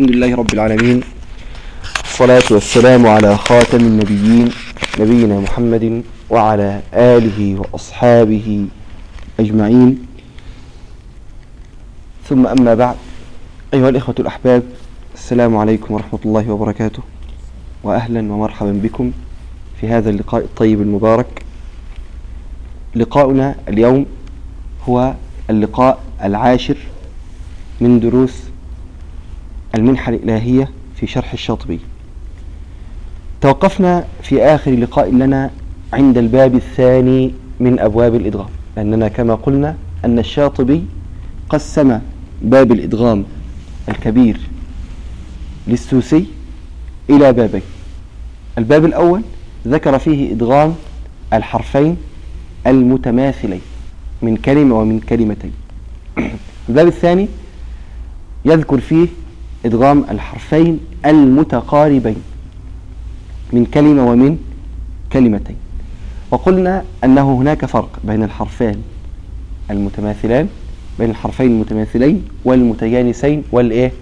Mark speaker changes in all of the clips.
Speaker 1: الحمد لله رب العالمين. الصلاة والسلام على خاتم النبيين نبينا محمد وعلى آله وأصحابه أجمعين. ثم أما بعد أيها الإخوة الأحباب السلام عليكم ورحمة الله وبركاته وأهلا ومرحبا بكم في هذا اللقاء الطيب المبارك. لقاؤنا اليوم هو اللقاء العاشر من دروس المنحة الإلهية في شرح الشاطبي. توقفنا في آخر لقاء لنا عند الباب الثاني من أبواب الإدغام لأننا كما قلنا أن الشاطبي قسم باب الإدغام الكبير للسوسي إلى بابين. الباب الأول ذكر فيه إدغام الحرفين المتماثلين من كلمة ومن كلمتين. الباب الثاني يذكر فيه إدغام الحرفين المتقاربين من كلمة ومن كلمتين. وقلنا أنه هناك فرق بين الحرفين المتماثلان بين الحرفين المتماثلين والمتجانسين والإيه؟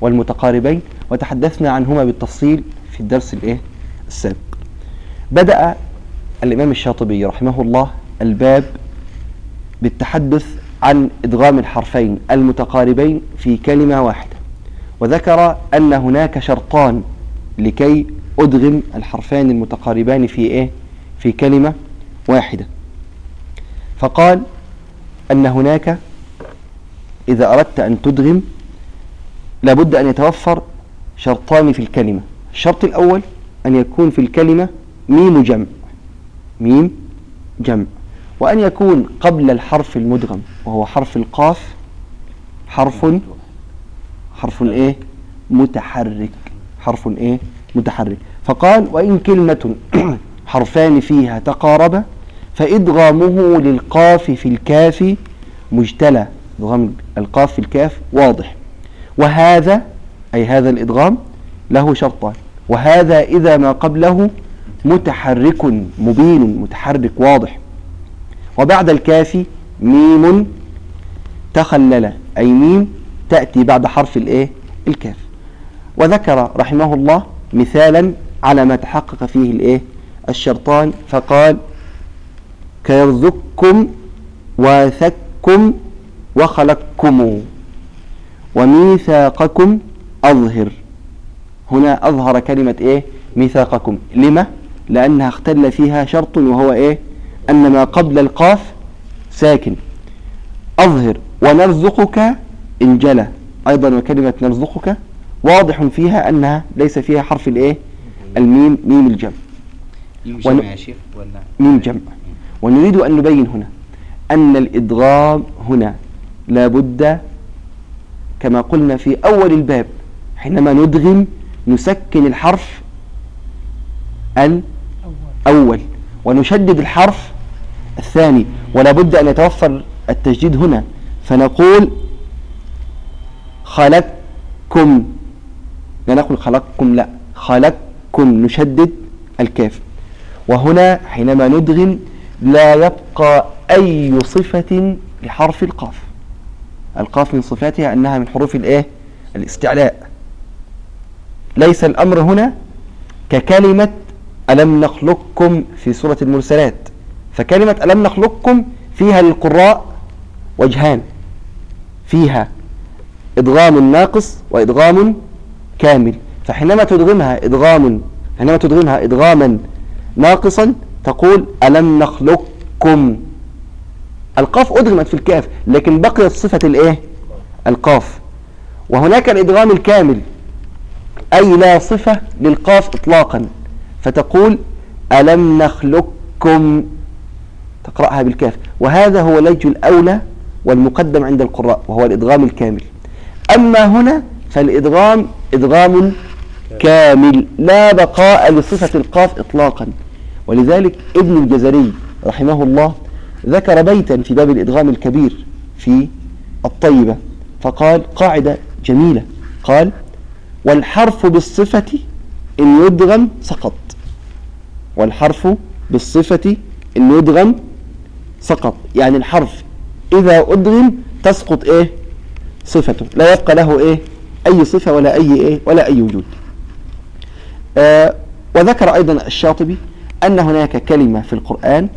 Speaker 1: والمتقاربين وتحدثنا عنهما بالتفصيل في الدرس الإيه؟ السابق. بدأ الإمام الشاطبي رحمه الله الباب بالتحدث عن إدغام الحرفين المتقاربين في كلمة واحدة. وذكر أن هناك شرطان لكي أدغم الحرفان المتقاربان في إيه؟ في كلمة واحدة. فقال أن هناك إذا أردت أن تدغم لابد أن يتوفر شرطان في الكلمة. الشرط الأول أن يكون في الكلمة ميم جمع. ميم جمع. وأن يكون قبل الحرف المدغم وهو حرف القاف حرف حرف إيه متحرك. حرف إيه متحرك. فقال وإن كلمة حرفان فيها تقاربا فإدغامه للقاف في الكاف مجتلى. إدغام القاف في الكاف واضح. وهذا أي هذا الإدغام له شرطان. وهذا إذا ما قبله متحرك مبين متحرك واضح. وبعد الكاف ميم تخلل أي ميم تأتي بعد حرف الإيه؟ الكاف. وذكر رحمه الله مثالا على ما تحقق فيه الإيه؟ الشرطان فقال كيرزقكم واثكم وخلقكم وميثاقكم أظهر. هنا أظهر كلمة إيه؟ ميثاقكم. لما؟ لأنها اختل فيها شرط وهو إيه؟ أن ما قبل القاف ساكن. أظهر ونرزقك انجلى أيضا وكلمة نرزقك واضح فيها أنها ليس فيها حرف الإيه؟ الميم ميم الجمع ون- ميم جمع ونريد أن نبين هنا أن الإدغام هنا لابد كما قلنا في أول الباب حينما ندغم نسكن الحرف الأول ونشدد الحرف الثاني. ولا بد أن يتوفر التجديد هنا. فنقول خلقكم. لا نقول خلقكم لا. خلقكم نشدد الكاف. وهنا حينما ندغم لا يبقى أي صفة لحرف القاف. القاف من صفاتها أنها من حروف الإيه؟ الاستعلاء. ليس الأمر هنا ككلمة ألم نخلقكم في سورة المرسلات. فكلمة ألم نخلقكم فيها للقراء وجهان. فيها. إدغام ناقص وإدغام كامل. فحينما تدغمها إدغام حينما تدغمها إدغاما ناقصا تقول ألم نخلقكم؟ القاف أدغمت في الكاف لكن بقيت صفة الإيه؟ القاف. وهناك الإدغام الكامل أي لا صفة للقاف إطلاقا فتقول ألم نخلقكم؟ تقرأها بالكاف. وهذا هو الوجه الأولى والمقدم عند القراء وهو الإدغام الكامل. أما هنا فالإدغام إدغام كامل لا بقاء لصفة القاف إطلاقا. ولذلك ابن الجزري رحمه الله ذكر بيتا في باب الإدغام الكبير في الطيبة فقال قاعدة جميلة قال والحرف بالصفة إن يدغم سقط. والحرف بالصفة إن يدغم سقط يعني الحرف إذا أدغم تسقط إيه؟ صفته لا يبقى له إيه؟ أي صفة ولا أي إيه؟ ولا أي وجود. آه وذكر أيضا الشاطبي أن هناك كلمة في القرآن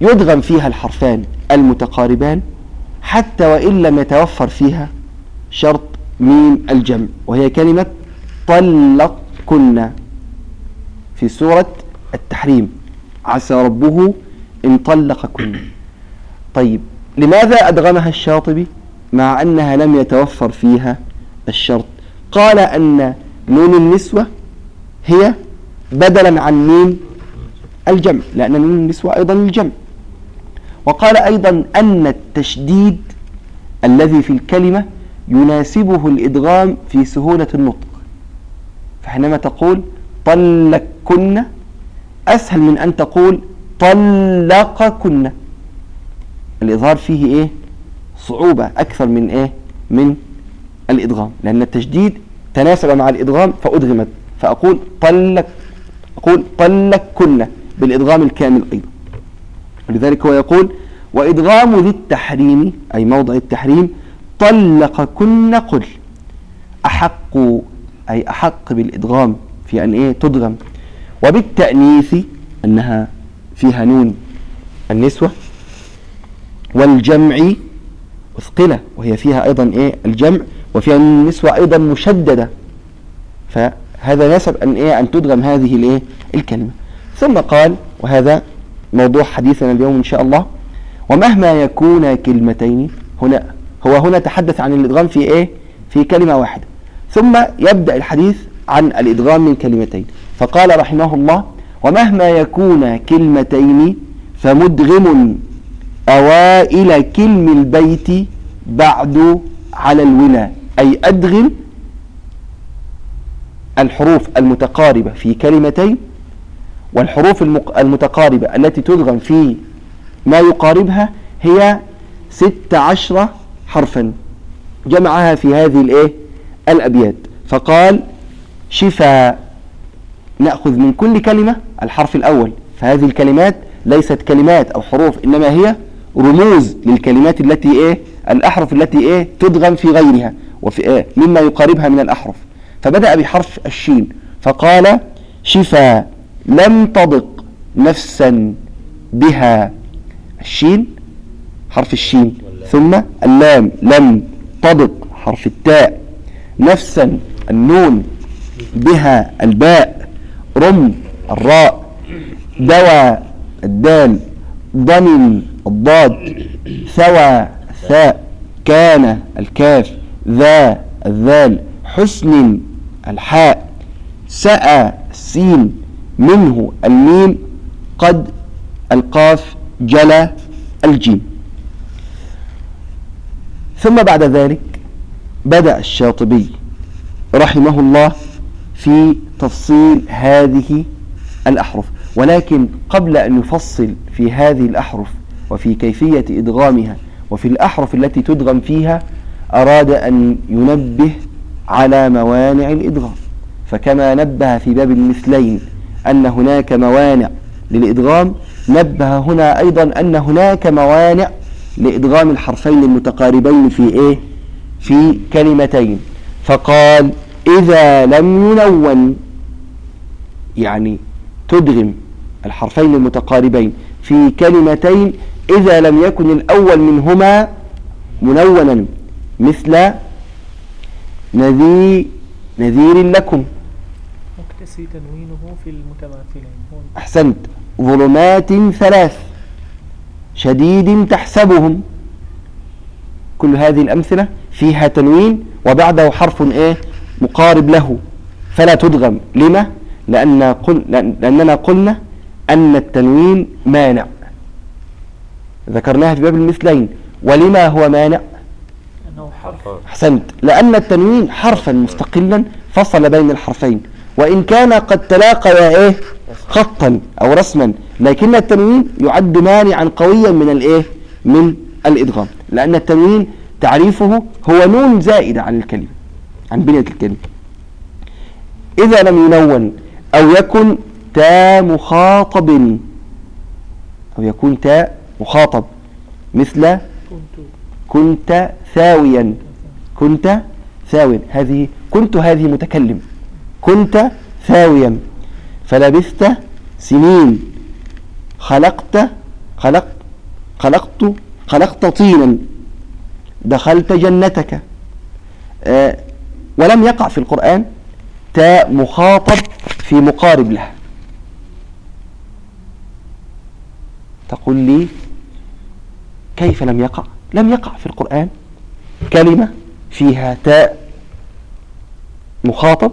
Speaker 1: يدغم فيها الحرفان المتقاربان حتى وإن لم يتوفر فيها شرط ميم الجمع. وهي كلمة طلقكن في سورة التحريم. عسى ربه إن طلقكن. طيب لماذا أدغمها الشاطبي؟ مع أنها لم يتوفر فيها الشرط. قال أن نون النسوة هي بدلا عن ميم الجمع لأن نون النسوة أيضا الجمع. وقال أيضا أن التشديد الذي في الكلمة يناسبه الإدغام في سهولة النطق. فحينما تقول طلقكن أسهل من أن تقول طلقكن. الإظهار فيه إيه؟ صعوبة أكثر من إيه؟ من الإدغام. لأن التشديد تناسب مع الإدغام فأدغمت. فأقول طلق أقول طلقكن بالإدغام الكامل أيضا. ولذلك هو يقول وإدغام ذي التحريم أي موضع التحريم طلقكن قل. أحق أي أحق بالإدغام في أن إيه؟ تدغم. وبالتأنيث أنها فيها نون النسوة والجمع مثقلة وهي فيها أيضا إيه؟ الجمع وفيها النسوة أيضا مشددة. فهذا نسب أن إيه؟ أن تدغم هذه الإيه؟ الكلمة. ثم قال وهذا موضوع حديثنا اليوم إن شاء الله ومهما يكون كلمتين هنا هو هنا تحدث عن الإدغام في إيه؟ في كلمة واحدة. ثم يبدأ الحديث عن الإدغام من كلمتين. فقال رحمه الله ومهما يكون كلمتين فمدغم أوائل كلم البيت بعد على الولا أي أدغم الحروف المتقاربة في كلمتين والحروف المتقاربة التي تدغم في ما يقاربها هي ست عشرة حرفا. جمعها في هذه الإيه؟ الأبيات. فقال شفاء نأخذ من كل كلمة الحرف الأول. فهذه الكلمات ليست كلمات أو حروف إنما هي رموز للكلمات التي إيه؟ الأحرف التي إيه؟ تدغم في غيرها وفي إيه؟ مما يقاربها من الأحرف. فبدأ بحرف الشين فقال شفا لم تضق نفسا بها. الشين حرف الشين. ثم اللام لم تضق حرف التاء. نفسا النون بها الباء. رم الراء. دواء الدال. ضمن الضاد ثوى ثاء كان الكاف ذا الذال حسن الحاء سأى السين منه الميم قد القاف جلا الجيم. ثم بعد ذلك بدأ الشاطبي رحمه الله في تفصيل هذه الأحرف. ولكن قبل أن يفصل في هذه الأحرف وفي كيفية إدغامها وفي الأحرف التي تدغم فيها أراد أن ينبه على موانع الإدغام فكما نبه في باب المثلين أن هناك موانع للإدغام نبه هنا أيضا أن هناك موانع لإدغام الحرفين المتقاربين في إيه؟ في كلمتين فقال إذا لم ينون يعني تدغم الحرفين المتقاربين في كلمتين إذا لم يكن الأول منهما منونا مثل نذي نذير لكم.
Speaker 2: مكتسي تنوينه في المتماثلين.
Speaker 1: أحسنت. ظلمات ثلاث شديد تحسبهم. كل هذه الأمثلة فيها تنوين وبعده حرف إيه؟ مقارب له. فلا تدغم. لما؟ لأن قل لأننا قلنا أن التنوين مانع. ذكرناها في باب المثلين. ولما هو مانع؟ أحسنت. لأن التنوين حرفا مستقلا فصل بين الحرفين. وإن كان قد تلاقى إيه؟ خطا أو رسما. لكن التنوين يعد مانعا قويا من الإيه من الإدغام. لأن التنوين تعريفه هو نون زائدة عن الكلمة عن بنية الكلمة. إذا لم ينون أو يكن تاء مخاطب أو يكون تاء مخاطب. مثل
Speaker 2: كنت
Speaker 1: ثاويا. كنت ثاويا. هذه كنت هذه متكلم. كنت ثاويا. فلبثت سنين. خلقت خلقت خلقت خلقت طينا. دخلت جنتك. آه ولم يقع في القرآن تاء مخاطب في مقارب له. تقول لي كيف لم يقع؟ لم يقع في القرآن. كلمة فيها تاء مخاطب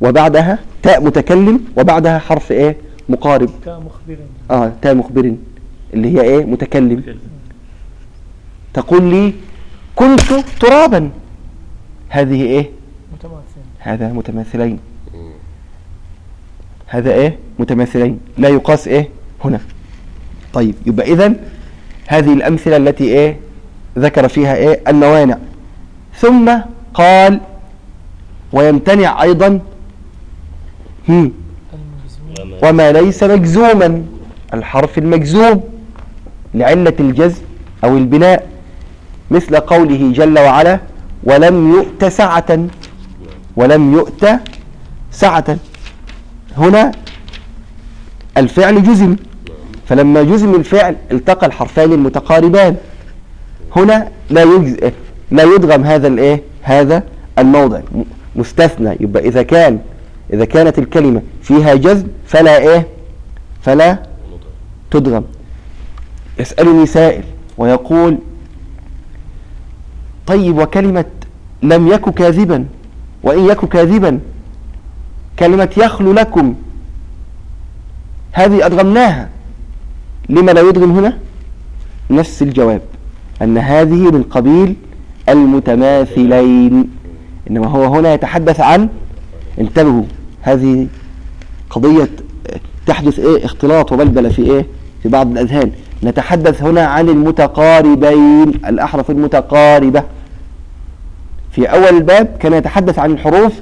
Speaker 1: وبعدها تاء متكلم وبعدها حرف إيه؟ مقارب.
Speaker 2: تاء مخبر
Speaker 1: آه تاء مخبر اللي هي إيه؟ متكلم. تقول لي كنت ترابا. هذه إيه؟
Speaker 2: متماثل
Speaker 1: هذا متماثلين. هذا إيه؟ متماثلين. لا يقاس إيه؟ هنا. طيب يبقى اذا هذه الأمثلة التي إيه ذكر فيها إيه الموانع. ثم قال ويمتنع
Speaker 2: المجزوم
Speaker 1: وما ليس مجزوما الحرف المجزوم لعلة الجزم أو البناء مثل قوله جل وعلا ولم يؤت سعة ولم يؤت سعة. هنا الفعل جزم. فلما جزم الفعل التقى الحرفان المتقاربان. هنا لا يجز... لا يدغم هذا الإيه؟ هذا الموضع. مستثنى. يبقى إذا كان إذا كانت الكلمة فيها جزم فلا إيه؟ فلا تدغم. يسألني سائل ويقول طيب وكلمة لم يك كاذبا وإن يك كاذبا كلمة يخلو لكم هذه أدغمناها. لما لا يدغم هنا؟ نفس الجواب أن هذه من قبيل المتماثلين. إنما هو هنا يتحدث عن انتبهوا هذه قضية تحدث إيه؟ اختلاط وبلبلة في إيه؟ في بعض الأذهان. نتحدث هنا عن المتقاربين الأحرف المتقاربة. في أول الباب كان يتحدث عن الحروف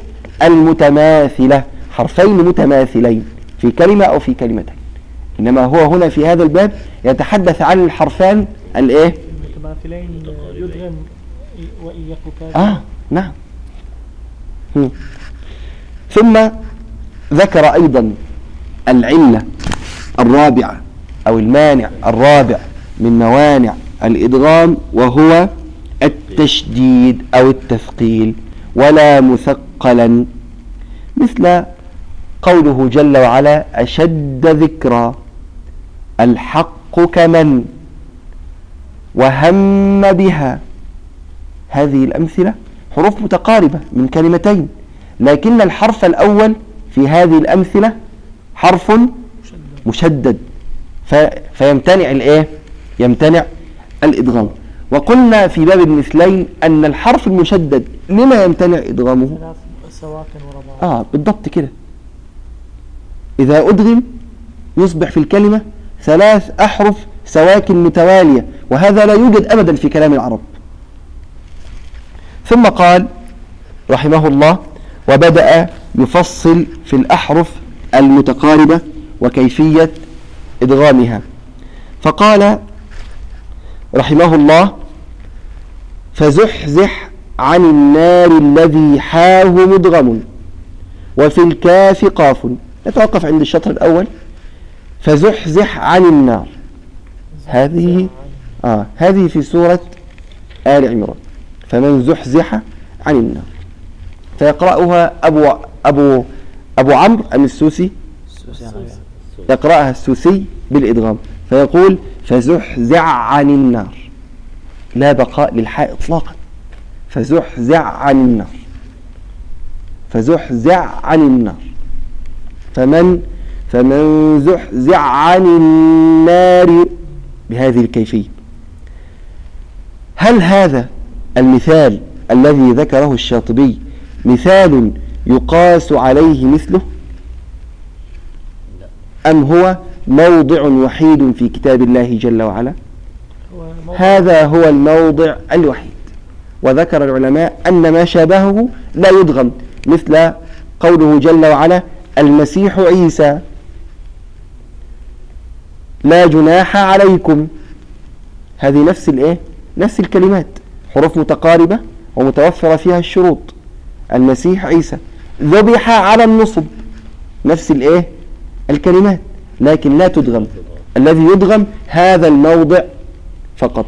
Speaker 1: المتماثلة حرفين متماثلين في كلمة أو في كلمتين. إنما هو هنا في هذا الباب يتحدث عن الحرفان الإيه؟
Speaker 2: يدغم
Speaker 1: آه نعم. ثم ذكر أيضا العلة الرابعة أو المانع الرابع من موانع الإدغام وهو التشديد أو التثقيل ولا مثقلا مثل قوله جل وعلا أشد ذكرى. الحق كمن وهم بها هذه الأمثلة حروف متقاربة من كلمتين لكن الحرف الأول في هذه الأمثلة حرف
Speaker 2: مشدد.
Speaker 1: فيمتنع الإيه؟ يمتنع الإدغام وقلنا في باب المثلين أن الحرف المشدد لما يمتنع
Speaker 2: بعض
Speaker 1: آه بالضبط كده إذا أدغم يصبح في الكلمة ثلاث أحرف سواكن متوالية وهذا لا يوجد أبدا في كلام العرب. ثم قال رحمه الله وبدأ يفصل في الأحرف المتقاربة وكيفية إدغامها. فقال رحمه الله فزحزح عن النار الذي حاه مدغم وفي الكاف قاف. نتوقف عند الشطر الأول. فزحزح عن النار. هذه آه هذه في سورة آل عمران. فمن زحزح عن النار. فيقرأها أبو أبو أبو عمرو أم السوسي. يقرأها السوسي بالإدغام. فيقول فزحزع عن النار. لا بقاء للحاء إطلاقا. فزحزع عن النار. فزحزع عن النار. فمن فمن زحزع عن النار بهذه الكيفية. هل هذا المثال الذي ذكره الشاطبي مثال يقاس عليه مثله؟ أم هو موضع وحيد في كتاب الله جل وعلا؟
Speaker 2: هو
Speaker 1: هذا هو الموضع الوحيد. وذكر العلماء أن ما شابهه لا يدغم مثل قوله جل وعلا المسيح عيسى لا جناح عليكم. هذه نفس الإيه؟ نفس الكلمات. حروف متقاربة ومتوفرة فيها الشروط. المسيح عيسى. ذبح على النصب. نفس الإيه؟ الكلمات. لكن لا تدغم. الذي يدغم هذا الموضع فقط.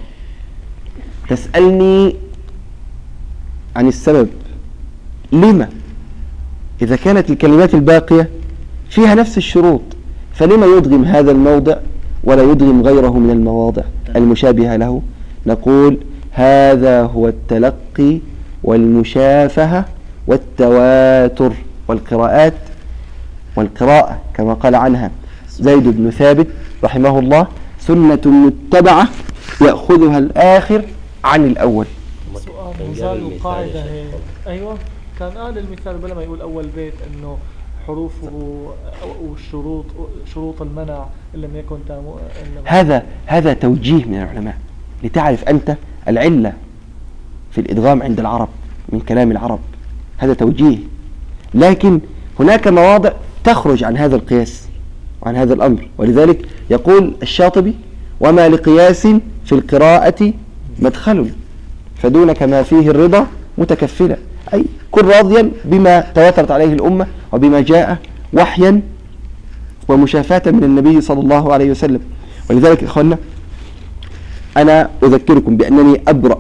Speaker 1: تسألني عن السبب. لما؟ إذا كانت الكلمات الباقية فيها نفس الشروط فلما يدغم هذا الموضع؟ ولا يدغم غيره من المواضع المشابهة له. نقول هذا هو التلقي والمشافهة والتواتر والقراءات. والقراءة كما قال عنها زيد بن ثابت رحمه الله سنة متبعة يأخذها الآخر عن الأول.
Speaker 2: سؤال هي أيوة. كان قال المثال بلا ما يقول أول بيت إنه حروفه والشروط شروط المنع إن لم يكن
Speaker 1: هذا هذا توجيه من العلماء لتعرف أنت العلة في الإدغام عند العرب من كلام العرب. هذا توجيه. لكن هناك مواضع تخرج عن هذا القياس وعن هذا الأمر. ولذلك يقول الشاطبي وما لقياس في القراءة مدخل فدونك ما فيه الرضا متكفلا أي كن راضيا بما تواترت عليه الأمة وبما جاء وحيا ومشافاة من النبي صلى الله عليه وسلم. ولذلك إخوانا أنا أذكركم بأنني أبرأ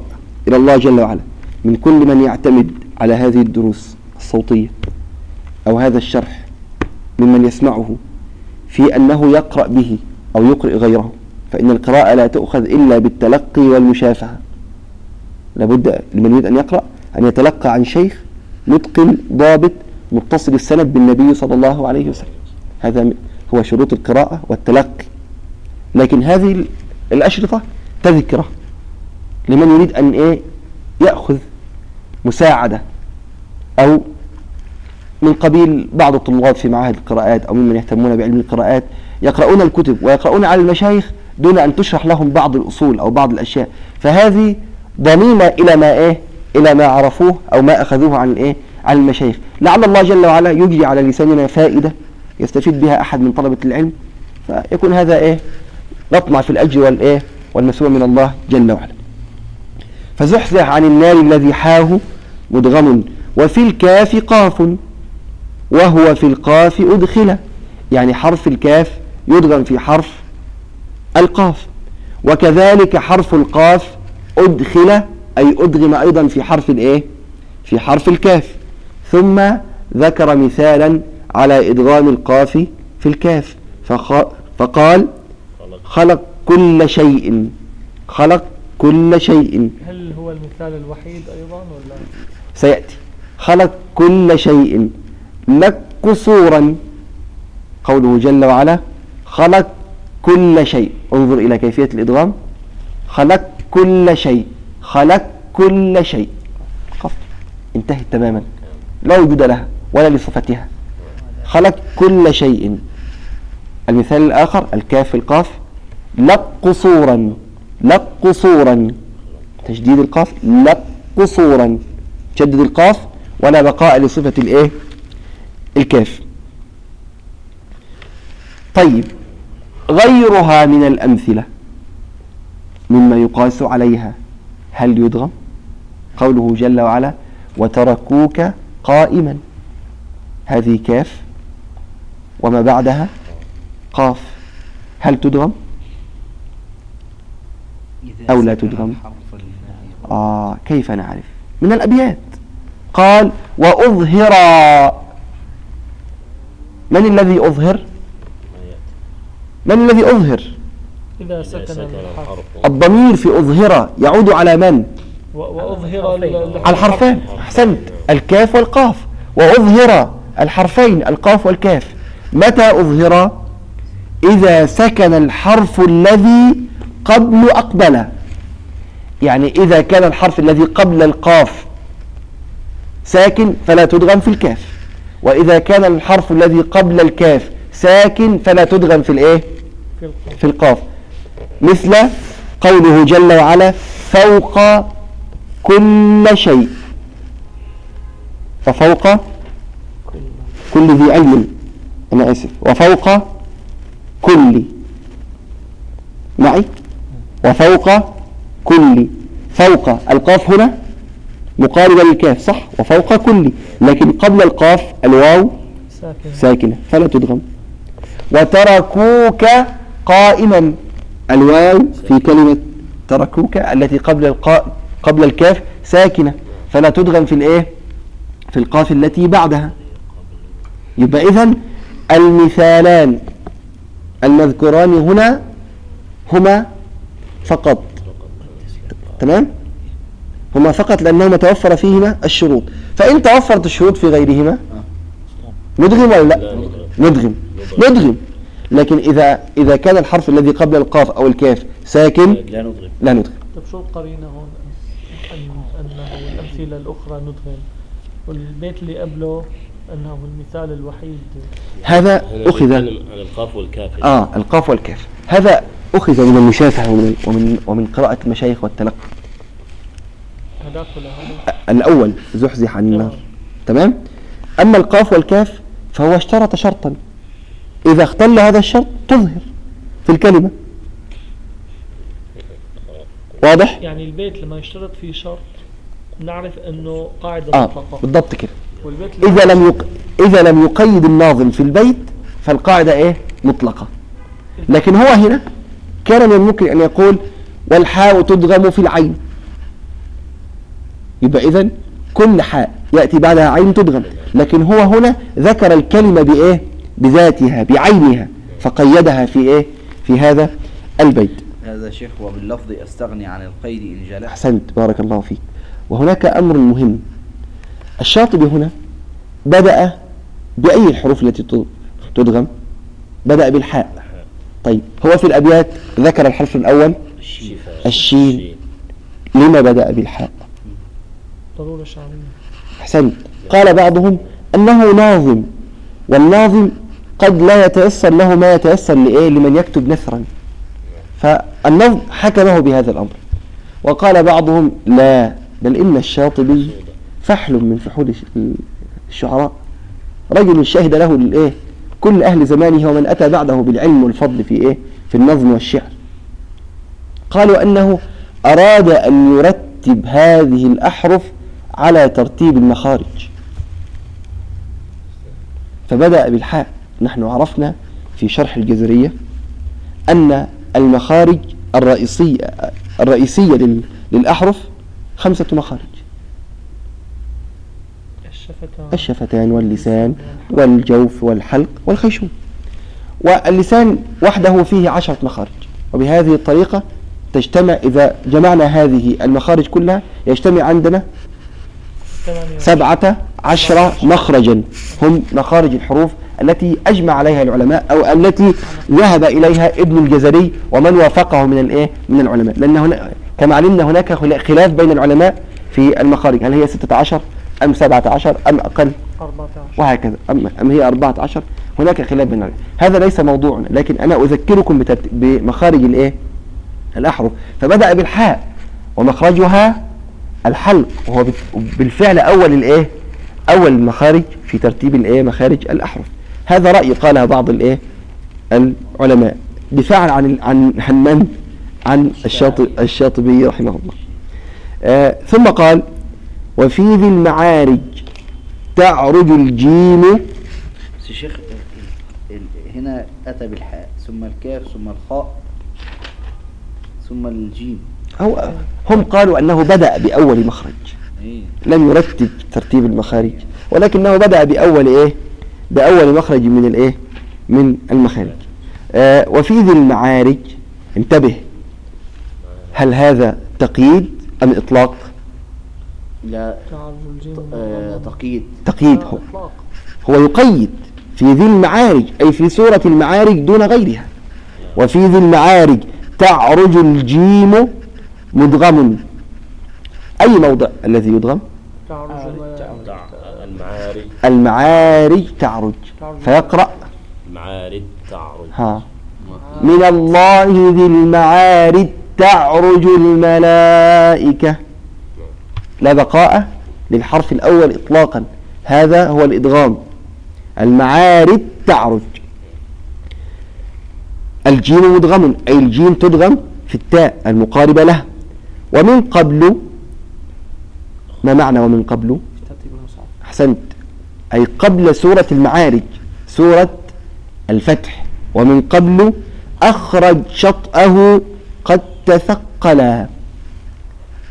Speaker 1: إلى الله جل وعلا من كل من يعتمد على هذه الدروس الصوتية أو هذا الشرح ممن يسمعه في أنه يقرأ به أو يقرأ غيره. فإن القراءة لا تؤخذ إلا بالتلقي والمشافهة. لابد لمن يريد أن يقرأ أن يتلقى عن شيخ متقن ضابط متصل السند بالنبي صلى الله عليه وسلم. هذا هو شروط القراءة والتلقي. لكن هذه الأشرطة تذكرة لمن يريد أن إيه؟ يأخذ مساعدة أو من قبيل بعض الطلاب في معاهد القراءات أو ممن يهتمون بعلم القراءات يقرؤون الكتب ويقرؤون على المشايخ دون أن تشرح لهم بعض الأصول أو بعض الأشياء. فهذه ضميمة إلى ما إيه؟ إلى ما عرفوه أو ما أخذوه عن إيه؟ عن المشايخ. لعل الله جل وعلا يجري على لساننا فائدة يستفيد بها أحد من طلبة العلم. فيكون هذا إيه؟ نطمع في الأجر والإيه والمسوى من الله جل وعلا. فزحزح عن النار الذي حاه مدغم وفي الكاف قاف وهو في القاف أدخل. يعني حرف الكاف يدغم في حرف القاف. وكذلك حرف القاف أدخل أي أدغم أيضا في حرف الإيه؟ في حرف الكاف. ثم ذكر مثالا على إدغام القاف في الكاف. فقال خلق كل شيء. خلق كل شيء.
Speaker 2: هل هو المثال الوحيد أيضا ولا؟
Speaker 1: سيأتي. خلق كل شيء. لك قصورا قوله جل وعلا خلق كل شيء. انظر إلى كيفية الإدغام. خلق كل شيء. خلق كل شيء. انتهت تماما. لا وجود لها ولا لصفتها. خلق كل شيء. المثال الآخر الكاف القاف. لق قصورا. لق قصورا. تشديد القاف. لق قصورا. شدد القاف. ولا بقاء لصفة الإيه؟ الكاف. طيب. غيرها من الأمثلة. مما يقاس عليها. هل يدغم قوله جل وعلا وتركوك قائما. هذه كاف. وما بعدها؟ قاف. هل تدغم أو لا تدغم آه كيف نعرف؟ من الأبيات. قال وأظهر. من الذي أظهر؟ من الذي أظهر؟
Speaker 2: إذا سكن الحرف.
Speaker 1: الضمير في أظهر يعود على من؟
Speaker 2: وأظهر
Speaker 1: على الحرفين. أحسنت. الكاف والقاف. وأظهر الحرفين القاف والكاف. متى أظهر؟ إذا سكن الحرف الذي قبل أقبل. يعني إذا كان الحرف الذي قبل القاف ساكن فلا تدغم في الكاف. وإذا كان الحرف الذي قبل الكاف ساكن فلا تدغم في الإيه؟ في القاف. مثل قوله جل وعلا فوق كل شيء. ففوق كل ذي علم. أنا آسف. وفوق كل. معي؟ وفوق كل. فوق القاف هنا مقاربة للكاف صح؟ وفوق كل. لكن قبل القاف الواو
Speaker 2: ساكن
Speaker 1: ساكنة. فلا تدغم وتركوك قائما. الواو في كلمة تركوك التي قبل القاء قبل الكاف ساكنة. فلا تدغم في الإيه؟ في القاف التي بعدها. يبقى اذا المثالان المذكوران هنا هما فقط. تمام؟ هما فقط لأنهما توفر فيهما الشروط. فإن توفرت الشروط في غيرهما ندغم ولا لا؟ ندغم. ندغم. لكن إذا إذا كان الحرف الذي قبل القاف أو الكاف ساكن
Speaker 3: لا نضرب
Speaker 1: لا ندغم
Speaker 2: طيب شو القرينة هون؟ أن أنه الأمثلة الأخرى ندغم والبيت اللي قبله أنه المثال الوحيد.
Speaker 1: هذا أخذ
Speaker 3: عن القاف والكاف.
Speaker 1: آه القاف والكاف. هذا أخذ من المشافهة ومن ومن ومن قراءة المشايخ والتلقي.
Speaker 2: هذاك
Speaker 1: الأول زحزح عن النار. تمام؟ أما القاف والكاف فهو اشترط شرطا. إذا اختل هذا الشرط تظهر في الكلمة واضح؟
Speaker 2: يعني البيت لما يشترط فيه شرط نعرف أنه قاعدة
Speaker 1: آه
Speaker 2: مطلقة
Speaker 1: بالضبط كده إذا لم يق... إذا لم يقيد الناظم في البيت فالقاعدة إيه؟ مطلقة لكن هو هنا كان من الممكن أن يقول والحاء تدغم في العين يبقى إذا كل حاء يأتي بعدها عين تدغم لكن هو هنا ذكر الكلمة بإيه؟ بذاتها بعينها فقيدها في إيه؟ في هذا البيت.
Speaker 4: هذا شيخ وباللفظ استغني عن القيد إن جلح
Speaker 1: أحسنت بارك الله فيك. وهناك أمر مهم. الشاطبي هنا بدأ بأي الحروف التي ت- تدغم؟ بدأ بالحاء. طيب هو في الأبيات ذكر الحرف الأول؟ الشين. لما بدأ بالحاء؟
Speaker 2: ضرورة شعبية
Speaker 1: أحسنت. قال بعضهم أنه ناظم والناظم قد لا يتيسر له ما يتيسر لإيه؟ لمن يكتب نثرا. فالنظم حكمه بهذا الأمر. وقال بعضهم لا بل إن الشاطبي فحل من فحول الش- الشعراء. رجل شهد له الإيه كل أهل زمانه ومن أتى بعده بالعلم والفضل في إيه؟ في النظم والشعر. قالوا أنه أراد أن يرتب هذه الأحرف على ترتيب المخارج. فبدأ بالحاء. نحن عرفنا في شرح الجزرية أن المخارج الرئيسية الرئيسية لل- للأحرف خمسة مخارج.
Speaker 2: الشفتان.
Speaker 1: واللسان والجوف والحلق والخيشوم. واللسان وحده فيه عشرة مخارج. وبهذه الطريقة تجتمع إذا جمعنا هذه المخارج كلها يجتمع عندنا سبعة عشر مخرجا. هم مخارج الحروف التي أجمع عليها العلماء أو التي ذهب إليها ابن الجزري ومن وافقه من الإيه؟ من العلماء. لأن هنا كما علمنا هناك خلا- خلاف بين العلماء في المخارج. هل هي 16 أم 17 أم أقل؟
Speaker 2: 14
Speaker 1: وهكذا. أم, أم هي 14 هناك خلاف بين العلماء. هذا ليس موضوعنا لكن أنا أذكركم بمخارج الإيه؟ الأحرف. فبدأ بالحاء ومخرجها الحلق وهو بالفعل أول الإيه؟ أول المخارج في ترتيب الإيه؟ مخارج الأحرف. هذا رأي قاله بعض الإيه؟ العلماء. دفاعا عن عن عن من عن الشاطبي. الشاطبي رحمه الله. آه ثم قال وفي ذي المعارج تعرج الجيم.
Speaker 4: بس شيخ هنا أتى بالحاء ثم الكاف ثم الخاء ثم الجيم.
Speaker 1: هو هم قالوا أنه بدأ بأول مخرج.
Speaker 4: إيه.
Speaker 1: لم يرتب ترتيب المخارج ولكنه بدأ بأول إيه؟ بأول مخرج من الإيه؟ من المخارج. آه وفي ذي المعارج انتبه هل هذا تقييد أم إطلاق؟
Speaker 4: لا
Speaker 2: تعرج الجيم
Speaker 4: آه تقييد.
Speaker 1: تقييد هو. هو يقيد في ذي المعارج أي في سورة المعارج دون غيرها. وفي ذي المعارج تعرج الجيم مدغم. أي موضع الذي يدغم؟
Speaker 2: تعرج.
Speaker 3: دع المعارج
Speaker 1: تعرج. فيقرأ.
Speaker 3: المعارج تعرج.
Speaker 1: ها. من الله ذي المعارج تعرج الملائكة. لا بقاء للحرف الأول إطلاقا. هذا هو الإدغام. المعارج تعرج. الجيم مدغم أي الجيم تدغم في التاء المقاربة له. ومن قبل ما معنى ومن قبل؟ أحسنت. أي قبل سورة المعارج سورة الفتح. ومن قبل أخرج شطأه قد تثقل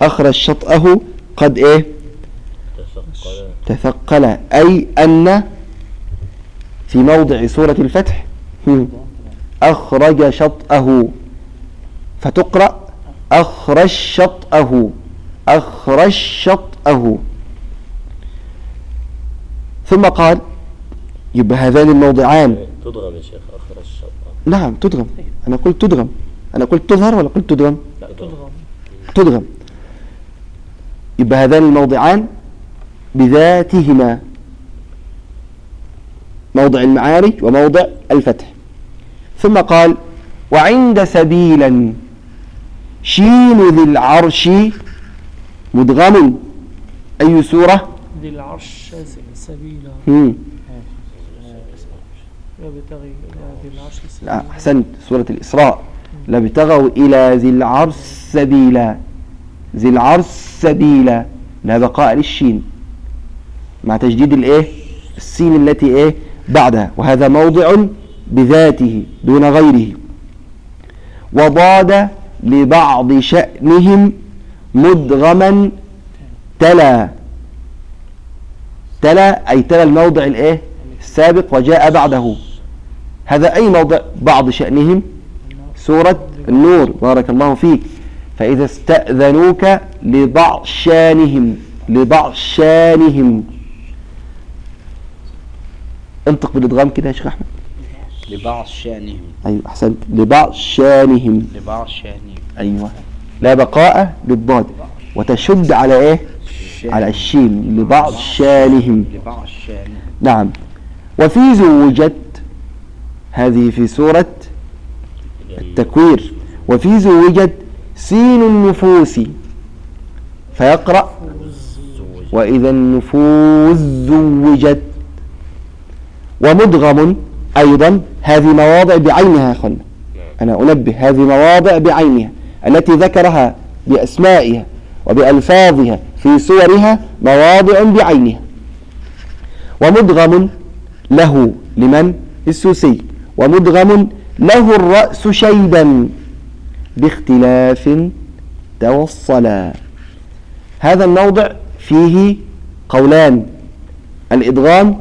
Speaker 1: أخرج شطأه قد إيه؟
Speaker 3: تثقل
Speaker 1: تثقل أي أن في موضع سورة الفتح أخرج شطأه. فتقرأ أخرج شطأه. أخرج شطأه. ثم قال يبقى هذان الموضعان.
Speaker 3: تضغم يا شيخ اخر الشطر
Speaker 1: نعم تدغم أنا قلت تدغم أنا قلت تظهر ولا قلت تدغم
Speaker 2: لا تضغم.
Speaker 1: تدغم يبقى هذان الموضعان بذاتهما موضع المعارج وموضع الفتح. ثم قال وعند سبيلا شين ذي العرش مدغم. أي سورة؟
Speaker 2: ذي العرش. سبيلا. يبتغي إلى ذي العرش سبيلا
Speaker 1: لا أحسنت. سورة الإسراء. لابتغوا إلى ذي العرش سبيلا. ذي العرش سبيلا. لا بقاء للشين. مع تجديد الإيه؟ السين التي إيه؟ بعدها. وهذا موضع بذاته دون غيره. وضاد لبعض شأنهم مدغما تلا. تلا أي تلا الموضع الإيه؟ السابق وجاء بعده. هذا أي موضع؟ بعض شأنهم. سورة النور بارك الله فيك. فإذا استأذنوك لضع شانهم لضع شانهم انطق بالإدغام كده يا شيخ أحمد.
Speaker 4: لبعض شأنهم
Speaker 1: أيوة أحسنت لبعض شانهم
Speaker 4: لبعض شأنهم
Speaker 1: أيوة. لا بقاء للضاد. وتشد على إيه؟ على الشين لبعض شانهم
Speaker 4: شأنهم
Speaker 1: نعم. وفي زوجت هذه في سورة التكوير. وفي زوجت سين النفوس فيقرأ وإذا النفوس زوجت. ومدغم أيضا هذه مواضع بعينها يا أخوانا أنا أنبه هذه مواضع بعينها التي ذكرها بأسمائها وبألفاظها. في سورها مواضع بعينها. ومدغم له لمن؟ السوسي ومدغم له الرأس شيبا باختلاف توصلا. هذا الموضع فيه قولان الإدغام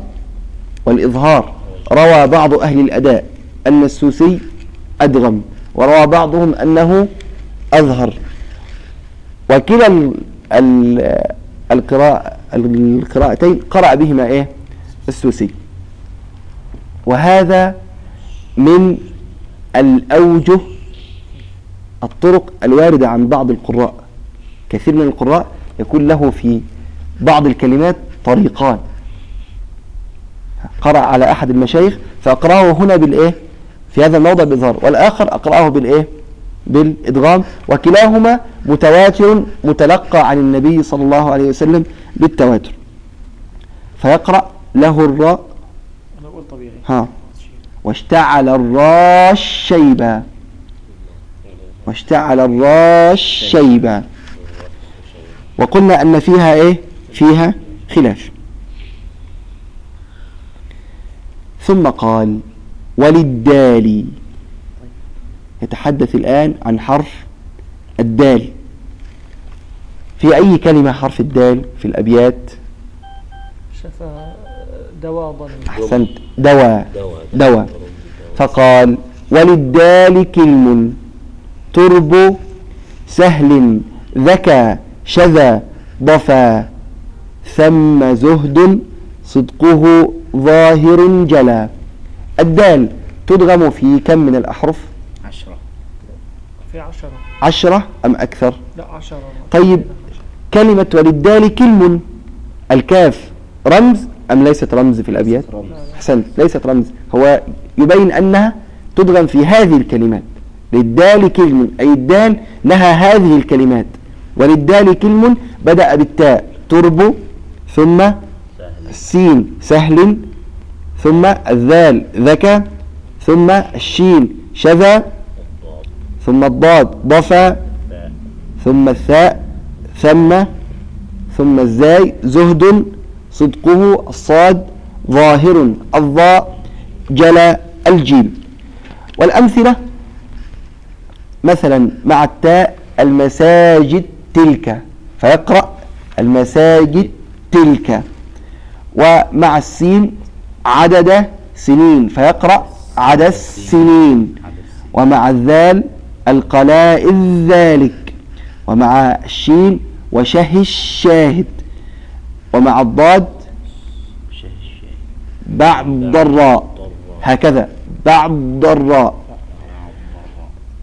Speaker 1: والإظهار. روى بعض أهل الأداء أن السوسي أدغم وروى بعضهم أنه أظهر. وكلا ال- ال- القراءة القراءتين قرأ بهما إيه؟ السوسي. وهذا من الأوجه الطرق الواردة عن بعض القراء. كثير من القراء يكون له في بعض الكلمات طريقان. قرأ على أحد المشايخ فأقرأه هنا بالإيه؟ في هذا الموضع بإظهار. والآخر أقرأه بالإيه؟ بالإدغام وكلاهما متواتر متلقى عن النبي صلى الله عليه وسلم بالتواتر. فيقرأ له الراء.
Speaker 5: أنا أقول طبيعي.
Speaker 1: ها. واشتعل الراش شيبا واشتعل الراش شيبا وقلنا أن فيها إيه؟ فيها خلاف. ثم قال وللدال يتحدث الآن عن حرف الدال. في أي كلمة حرف الدال في الأبيات؟
Speaker 2: شفا دواء ظن
Speaker 1: أحسنت. دواء.
Speaker 3: دواء.
Speaker 1: فقال وللدال كلم ترب سهل ذكى شذا ضفا ثم زهد صدقه ظاهر جلا الدال تدغم في كم من الأحرف؟
Speaker 2: في عشرة.
Speaker 1: عشرة أم أكثر؟
Speaker 2: لا عشرة.
Speaker 1: طيب كلمة وللدال كلم. الكاف رمز أم ليست رمز في الأبيات؟ أحسنت. ليست رمز. هو يبين أنها تدغم في هذه الكلمات. للدال كلم. أي الدال لها هذه الكلمات. وللدال كلم بدأ بالتاء. تربو ثم السين سهل. ثم الذال. ذكى ثم الشين. شذا ثم الضاد ضفا ثم الثاء ثم ثم الزاي زهد صدقه الصاد ظاهر الضاء جلا الجيم. والأمثلة مثلا مع التاء المساجد تلك فيقرأ المساجد تلك. ومع السين عدد سنين فيقرأ عدد السنين. ومع الذال القلائل ذلك ومع الشين وشه الشاهد ومع الضاد بعد الراء هكذا بعد الراء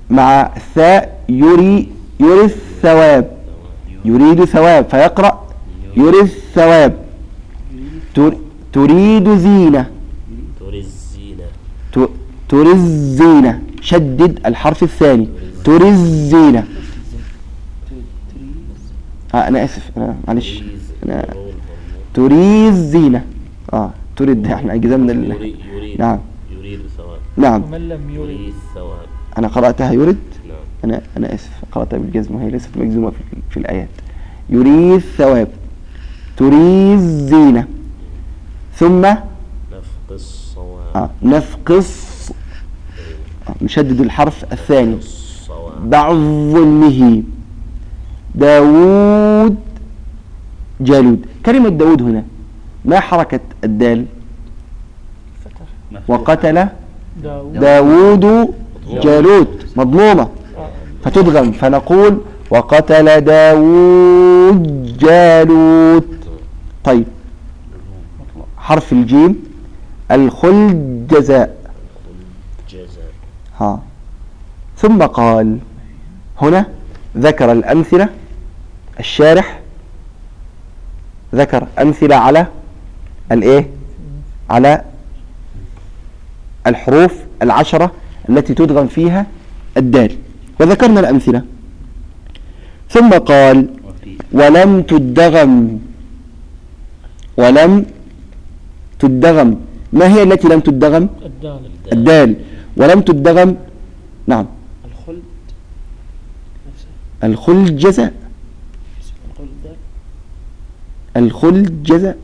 Speaker 1: مع الثاء يري يري الثواب يريد ثواب فيقرأ يري الثواب تر- تريد زينة
Speaker 3: تري الزينة.
Speaker 1: شدد الحرف الثاني. تري الزينة آه أنا آسف. أنا معلش. أنا تري الزينة آه تريد إحنا أجزمنا ال... نعم.
Speaker 3: يريد
Speaker 1: نعم.
Speaker 2: ومن لم يرد
Speaker 3: يريد ثواب
Speaker 1: أنا قرأتها يرد
Speaker 3: نعم.
Speaker 1: أنا أنا آسف. قرأتها بالجزم وهي ليست مجزومة في, في الآيات. يريد ثواب تريد زينة ثم
Speaker 3: نفق الصواب.
Speaker 1: آه نفقص آه نشدد الحرف الثاني. بعض ظلمه داود جالود. كلمة داود هنا ما حركة الدال. وقتل
Speaker 2: داود
Speaker 1: جالوت مضمومة. فتدغم. فنقول وقتل داود جالوت طيب. حرف الجيم. الخلد جزاء. ها ثم قال هنا ذكر الأمثلة الشارح ذكر أمثلة على الإيه؟ على الحروف العشرة التي تدغم فيها الدال. وذكرنا الأمثلة. ثم قال ولم تدغم ولم تدغم. ما هي التي لم تدغم؟
Speaker 2: الدال.
Speaker 1: الدال. ولم تدغم. نعم.
Speaker 5: الخلد نفسه.
Speaker 1: الخلد جزاء
Speaker 5: الخلد.
Speaker 1: جزاء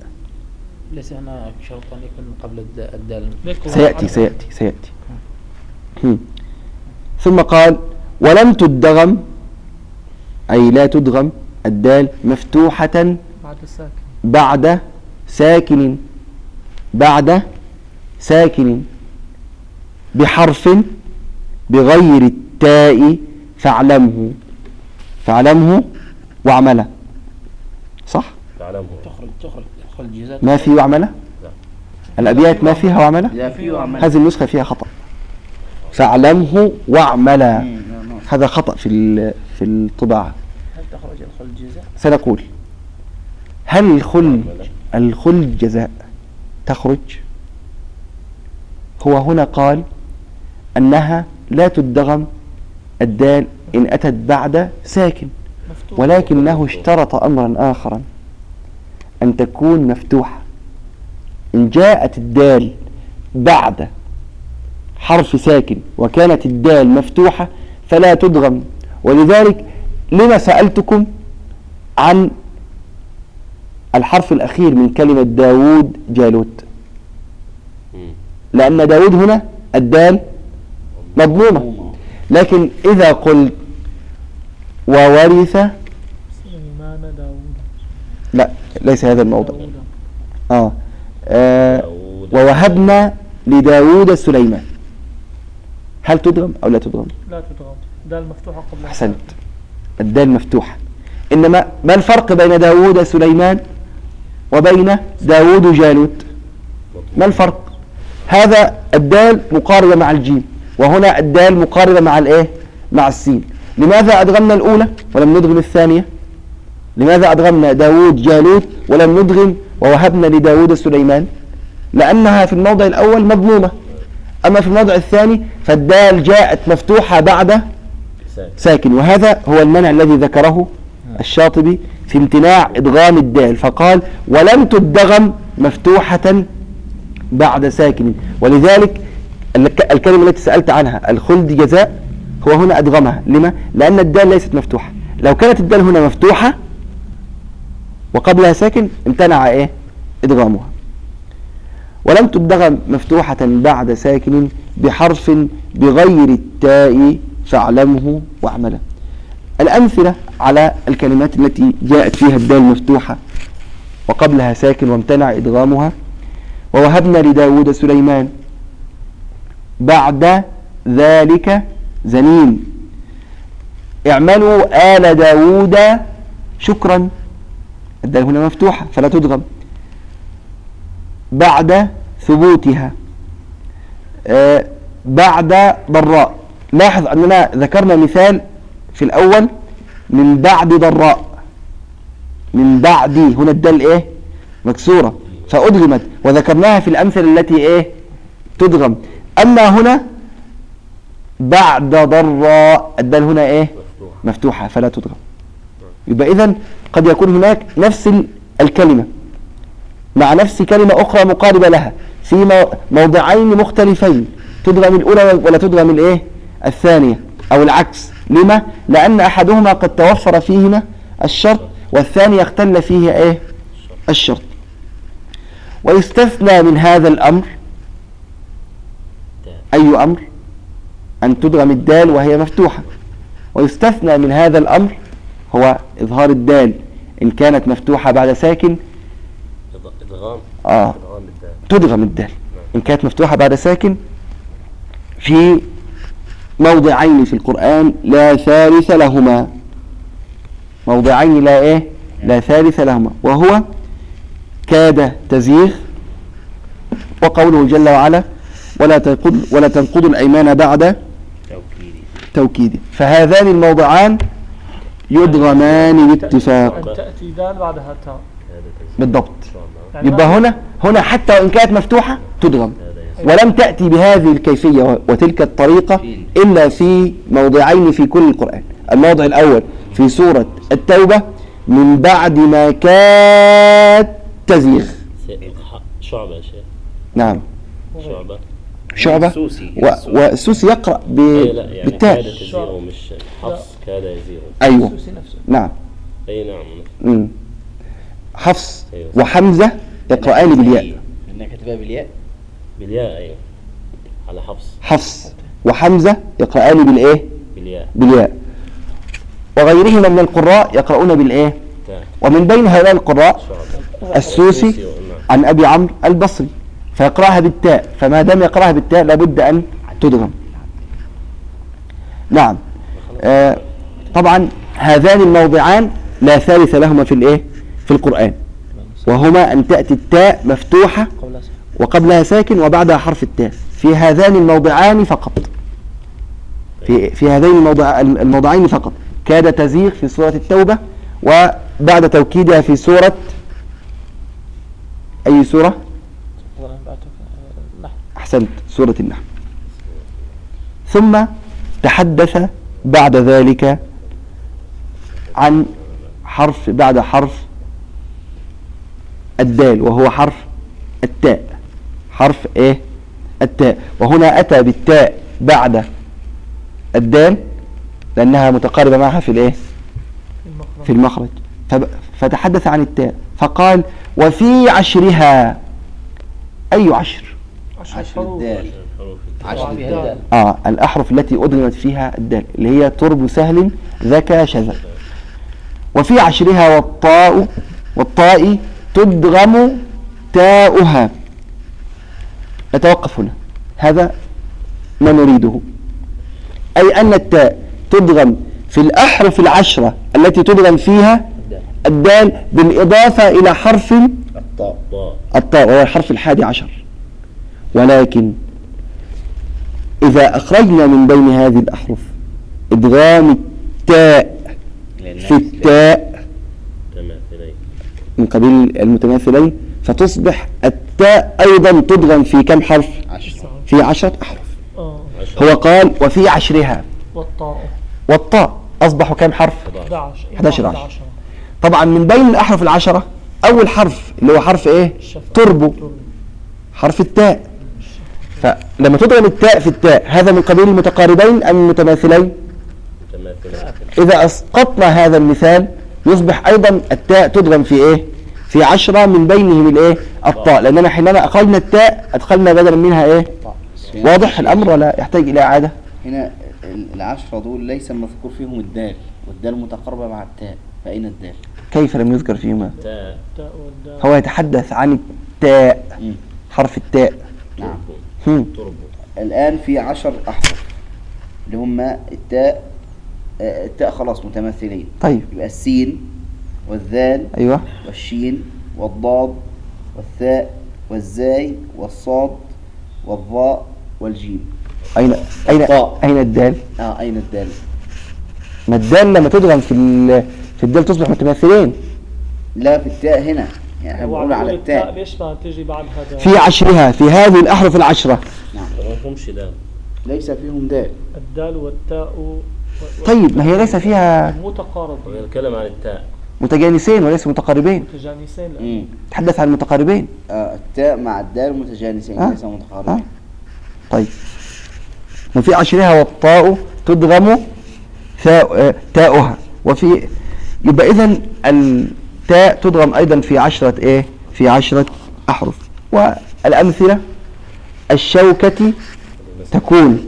Speaker 5: ليس هنا شرط أن يكون قبل الد- الدال.
Speaker 2: ذكر
Speaker 1: سيأتي سيأتي سيأتي. ثم قال ولم تدغم. أي لا تدغم الدال مفتوحة
Speaker 2: بعد الساكن
Speaker 1: بعد ساكن. بعد ساكن. بحرف بغير التاء فاعلمه. فاعلمه واعمله. صح؟
Speaker 3: تعلمه
Speaker 5: تخرج تخرج الخلد جزاء
Speaker 1: ما في واعملة؟ الأبيات ما فيها واعملة؟
Speaker 4: لا في وعمل
Speaker 1: هذه النسخة فيها خطأ. فاعلمه واعملا
Speaker 4: مم، لا، نعم.
Speaker 1: هذا خطأ في ال- في الطباعة.
Speaker 5: هل تخرج الخلد جزاء؟
Speaker 1: سنقول هل الخلد الخلد جزاء تخرج؟ هو هنا قال أنها لا تدغم الدال إن أتت بعد ساكن
Speaker 2: مفتوح.
Speaker 1: ولكنه اشترط أمرا آخرا أن تكون مفتوحة. إن جاءت الدال بعد حرف ساكن وكانت الدال مفتوحة فلا تدغم. ولذلك لما سألتكم عن الحرف الأخير من كلمة داود جالوت. لأن داود هنا الدال مضمومة. لكن إذا قلت وورث لا ليس هذا الموضع آه. آه ووهبنا لداود سليمان. هل تدغم أو لا تدغم؟
Speaker 2: لا تدغم. دال مفتوحة قبل
Speaker 1: أحسنت. الدال مفتوحة إنما ما الفرق بين داود سليمان وبين داود جالوت؟ ما الفرق؟ هذا الدال مقاربة مع الجيم وهنا الدال مقاربة مع الإيه؟ مع السين. لماذا أدغمنا الأولى ولم ندغم الثانية؟ لماذا أدغمنا داود جالوت ولم ندغم ووهبنا لداود سليمان؟ لأنها في الموضع الأول مضمومة. أما في الموضع الثاني فالدال جاءت مفتوحة بعد
Speaker 3: ساكن.
Speaker 1: وهذا هو المنع الذي ذكره الشاطبي في امتناع إدغام الدال. فقال ولم تدغم مفتوحة بعد ساكن. ولذلك الكلمة التي سألت عنها الخلد جزاء هو هنا أدغمها. لما؟ لأن الدال ليست مفتوحة. لو كانت الدال هنا مفتوحة وقبلها ساكن امتنع إيه؟ إدغامها. ولم تدغم مفتوحة بعد ساكن بحرف بغير التاء فاعلمه واعمله. الأمثلة على الكلمات التي جاءت فيها الدال مفتوحة وقبلها ساكن وامتنع إدغامها. ووهبنا لداود سليمان بعد ذلك زنين اعملوا آل داود شكرا. الدال هنا مفتوحة فلا تدغم. بعد ثبوتها. آه، بعد ضراء. لاحظ أننا ذكرنا مثال في الأول من بعد ضراء. من بعد هنا الدال إيه؟ مكسورة. فأدغمت وذكرناها في الأمثلة التي إيه؟ تدغم. أما هنا بعد ضراء الدال هنا إيه؟
Speaker 3: مفتوح
Speaker 1: مفتوحة فلا تدغم يبقى إذن قد يكون هناك نفس ال- الكلمة مع نفس كلمة أخرى مقاربة لها في مو- موضعين مختلفين تدغم الأولى ولا تدغم الإيه؟ الثانية أو العكس. لما؟ لأن أحدهما قد توفر فيهما الشرط والثاني اختل فيه إيه؟ الشرط. ويستثنى من هذا الأمر أي أمر؟ أن تدغم الدال وهي مفتوحة. ويستثنى من هذا الأمر هو إظهار الدال. إن كانت مفتوحة بعد ساكن
Speaker 3: إدغام
Speaker 1: آه. تدغم الدال. إن كانت مفتوحة بعد ساكن في موضعين في القرآن لا ثالث لهما. موضعين لا إيه؟ لا ثالث لهما. وهو كاد تزيغ. وقوله جل وعلا ولا تنقض ولا تنقضوا الأيمان بعد توكيده فهذان الموضعان يدغمان باتفاق.
Speaker 2: تأتي دال بعدها تاء.
Speaker 1: بالضبط.
Speaker 2: يعني
Speaker 1: يبقى
Speaker 2: ما-
Speaker 1: هنا هنا حتى وإن كانت مفتوحة تدغم. ولم تأتي بهذه الكيفية وتلك الطريقة إلا في موضعين في كل القرآن. الموضع الأول في سورة التوبة من بعد ما كاد تزيغ.
Speaker 3: شعبة يا شيخ.
Speaker 1: نعم.
Speaker 3: شعبة.
Speaker 1: شعبة؟
Speaker 4: السوسي.
Speaker 1: و- والسوسي يقرأ ب...
Speaker 3: لا يعني
Speaker 1: بالتاء
Speaker 3: كاد تزيغ مش حفص كاد يزيغ.
Speaker 2: السوسي نفسه.
Speaker 1: نعم.
Speaker 3: أي نعم.
Speaker 1: مم. حفص
Speaker 3: أيوه.
Speaker 1: وحمزة يقرآن بالياء.
Speaker 4: انك كاتبها بالياء؟
Speaker 3: بالياء أيوه. على حفص.
Speaker 1: حفص وحمزة يقرآن بالإيه؟
Speaker 3: بالياء.
Speaker 1: بالياء. وغيرهما من القراء يقرؤون بالإيه؟ ومن بين هؤلاء القراء السوسي
Speaker 3: نعم.
Speaker 1: عن أبي عمرو البصري. فيقرأها بالتاء فما دام يقرأها بالتاء لابد أن تدغم. نعم. آه طبعا هذان الموضعان لا ثالث لهما في الإيه؟ في القرآن. وهما أن تأتي التاء مفتوحة. وقبلها ساكن وبعدها حرف التاء. في هذان الموضعان فقط. في في هذين الموضع الموضعين فقط. كاد تزيغ في سورة التوبة وبعد توكيدها في سورة أي سورة؟
Speaker 5: طبعاً بعد توك- نحو.
Speaker 1: أحسنت سورة النحل. ثم تحدث بعد ذلك عن حرف بعد حرف الدال وهو حرف التاء. حرف إيه؟ التاء. وهنا أتى بالتاء بعد الدال لأنها متقاربة معها في الإيه؟
Speaker 2: المخرج.
Speaker 1: في المخرج. فتحدث عن التاء فقال وفي عشرها. أي عشر؟
Speaker 2: عشر
Speaker 4: الدال عشر
Speaker 2: الدال.
Speaker 1: آه الأحرف التي أدغمت فيها الدال اللي هي ترب سهل ذكى شذا. وفي عشرها والطاء والطاء تدغم تاؤها. نتوقف هنا. هذا ما نريده. أي أن التاء تدغم في الأحرف العشرة التي تدغم فيها الدال بالإضافة إلى حرف
Speaker 4: الطاء.
Speaker 1: الطاء وهو الحرف الحادي عشر. ولكن إذا أخرجنا من بين هذه الأحرف إدغام التاء في التاء من قبيل المتماثلين فتصبح التاء أيضا تدغم في كم حرف؟ في عشرة أحرف. هو قال وفي عشرها.
Speaker 2: والطاء.
Speaker 1: والطاء أصبحوا كم حرف؟
Speaker 2: 11
Speaker 1: 11
Speaker 2: 11
Speaker 1: عشر. طبعا من بين الأحرف العشرة أول حرف اللي هو حرف إيه؟ تربو. حرف التاء. فلما تضغم التاء في التاء هذا من قبيل المتقاربين أم المتماثلين؟
Speaker 3: متماثلين.
Speaker 1: إذا أسقطنا هذا المثال يصبح أيضا التاء تدغم في إيه؟ في عشرة من بينهم الإيه؟ الطاء. لأننا حينما أخرجنا التاء أدخلنا بدلا منها إيه؟ واضح الأمر ولا يحتاج إلى إعادة؟
Speaker 4: هنا ال- العشرة دول ليس مذكور فيهم الدال والدال متقاربة مع التاء. فأين الدال؟
Speaker 1: كيف لم يذكر فيهما؟
Speaker 3: تاء.
Speaker 2: التاء والدال
Speaker 1: هو يتحدث عن التاء. حرف التاء.
Speaker 4: نعم.
Speaker 3: تربو
Speaker 4: الآن في عشر أحرف. اللي هم التاء آه، التاء خلاص متماثلين
Speaker 1: طيب.
Speaker 4: يبقى السين والذال
Speaker 1: أيوه.
Speaker 4: والشين والضاد والثاء والزاي والصاد والظاء والجيم.
Speaker 1: أين أين
Speaker 4: الطاء.
Speaker 1: أين الدال؟
Speaker 4: آه أين الدال؟
Speaker 1: ما الدال لما تدغم في ال- في الدال تصبح متماثلين
Speaker 4: لا في التاء هنا. يعني
Speaker 2: إحنا
Speaker 4: بنقول على
Speaker 2: التاء.
Speaker 4: التاء
Speaker 2: ليش ما تيجي بعد هذا.
Speaker 1: في عشرها في هذه الأحرف العشرة.
Speaker 3: ما فهمش ده
Speaker 4: ليس فيهم دال.
Speaker 2: الدال والتاء و...
Speaker 1: طيب ما هي ليس فيها
Speaker 2: متقاربين.
Speaker 3: بنتكلم عن التاء.
Speaker 1: متجانسين وليس متقاربين.
Speaker 2: متجانسين
Speaker 4: مم.
Speaker 1: تحدث عن متقاربين
Speaker 4: آه التاء مع الدال متجانسين
Speaker 1: آه.
Speaker 4: ليس متقاربين.
Speaker 1: طيب. وفي عشرها والطاء تدغم ثاء آه، تاؤها. وفي يبقى إذا التاء تدغم أيضا في عشرة إيه؟ في عشرة أحرف. والأمثلة الشوكة تكون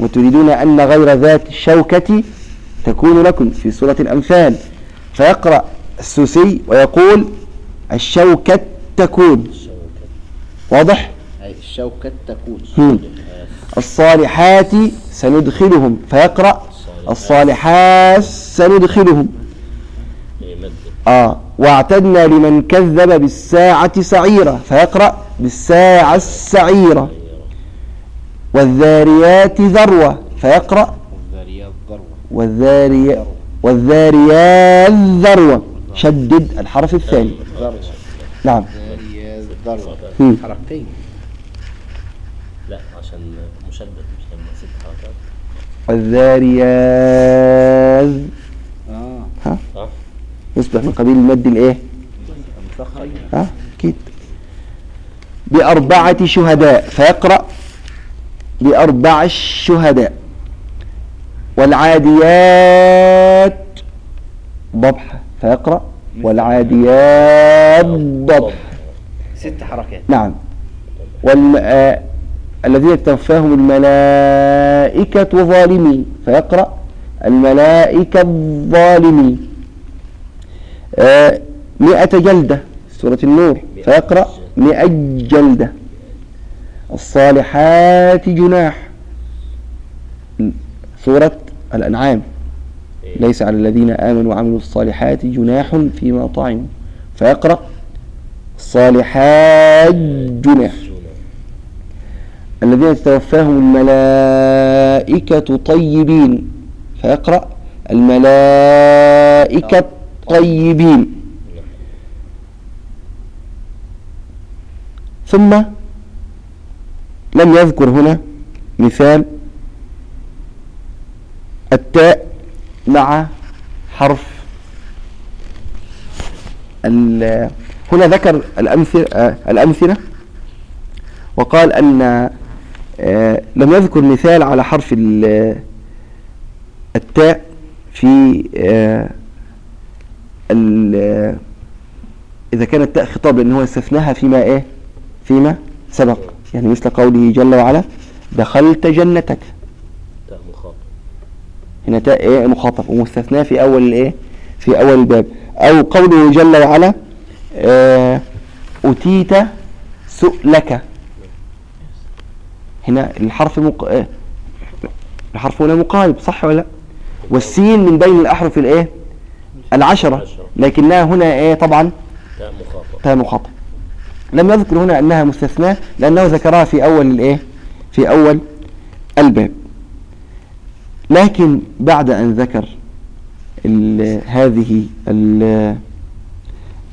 Speaker 1: وتريدون أن غير ذات الشوكة تكون لكم في سورة الأنفال. فيقرأ السوسي ويقول الشوكة تكون. واضح؟
Speaker 4: أي الشوكة تكون.
Speaker 1: الصالحات سندخلهم. فيقرأ الصالحات سندخلهم. آه. واعتدنا لمن كذب بالساعة سعيرة. فيقرأ بالساعة السعيرة. والذاريات ذروة. فيقرأ
Speaker 4: والذاريات ذروة
Speaker 1: والذاري والذاريات ذروة. شدد الحرف الثاني. نعم.
Speaker 4: ذروة. حركتين.
Speaker 3: لا عشان مشدد مش لما ست حركات.
Speaker 1: والذاريات.
Speaker 4: آه.
Speaker 3: صح؟
Speaker 1: يصبح من قبيل المد الايه؟ ها؟ أكيد. بأربعة شهداء. فيقرأ بأربع الشهداء والعاديات ضبحة فيقرأ والعاديات ضبحة
Speaker 4: ست حركات.
Speaker 1: نعم. والم... آه... الذين توفاهم الملائكة ظالمين فيقرأ الملائكة الظالمين. مئة جلدة سورة النور فيقرأ مئة جلدة. الصالحات جناح. سورة الأنعام. ليس على الذين آمنوا وعملوا الصالحات جناح فيما طعموا. فيقرأ الصالحات جناح. الذين تتوفاهم الملائكة طيبين. فيقرأ الملائكة طيبين. ثم لم يذكر هنا مثال التاء مع حرف هنا ذكر الأمثلة, الأمثلة. وقال أن آه، لم يذكر مثال على حرف ال- التاء في آه، إذا كانت التاء خطاب لأن هو استثناها فيما إيه؟ فيما سبق. يعني مثل قوله جل وعلا دخلت جنتك.
Speaker 3: تاء مخاطب
Speaker 1: هنا تاء إيه؟ مخاطب. ومستثنى في أول الايه في أول الباب. أو قوله جل وعلا آه اتيت سؤلك. هنا الحرف مق... آه الحرف هنا مقارب صح ولا لا؟ والسين من بين الأحرف الإيه؟ العشرة. لكنها هنا إيه طبعا
Speaker 3: تاء مخاطب.
Speaker 1: لم يذكر هنا أنها مستثناة لأنه ذكرها في أول الإيه؟ في أول الباب. لكن بعد أن ذكر ال- هذه ال-